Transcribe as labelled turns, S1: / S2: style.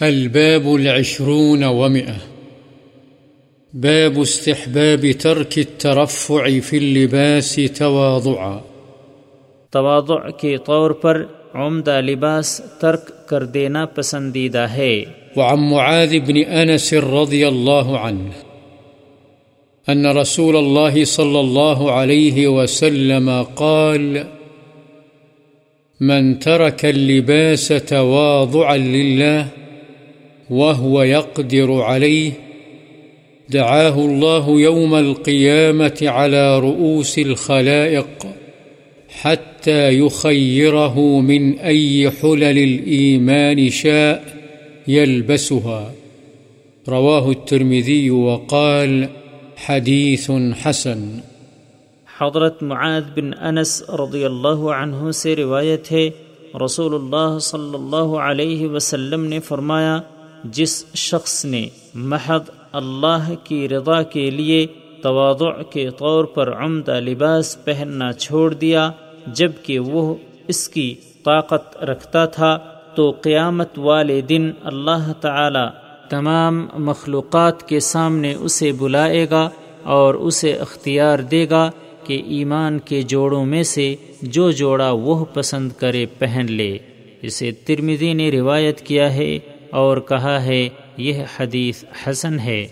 S1: الباب العشرون ومئة. باب استحباب ترك الترفع في اللباس تواضعا.
S2: تواضع کے طور پر عمدہ لباس ترک کر دینا پسندیدہ ہے۔
S1: وعن معاذ بن أنس رضي الله عنه أن رسول الله صلى الله عليه وسلم قال من ترك اللباس تواضعا لله وهو يقدر عليه. دعاه الله يوم القيامة على رؤوس الخلائق حتى يخيره من أي حلل الإيمان شاء يلبسها. رواه الترمذي وقال حديث حسن.
S2: حضرت معاذ بن انس رضی اللہ عنہ سے روایت ہے، رسول اللہ صلی اللہ علیہ وسلم نے فرمایا جس شخص نے محض اللہ کی رضا کے لیے تواضع کے طور پر عمدہ لباس پہننا چھوڑ دیا جبکہ وہ اس کی طاقت رکھتا تھا، تو قیامت والے دن اللہ تعالی تمام مخلوقات کے سامنے اسے بلائے گا اور اسے اختیار دے گا کہ ایمان کے جوڑوں میں سے جو جوڑا وہ پسند کرے پہن لے۔ اسے ترمزی نے روایت کیا ہے اور کہا ہے یہ حدیث حسن ہے۔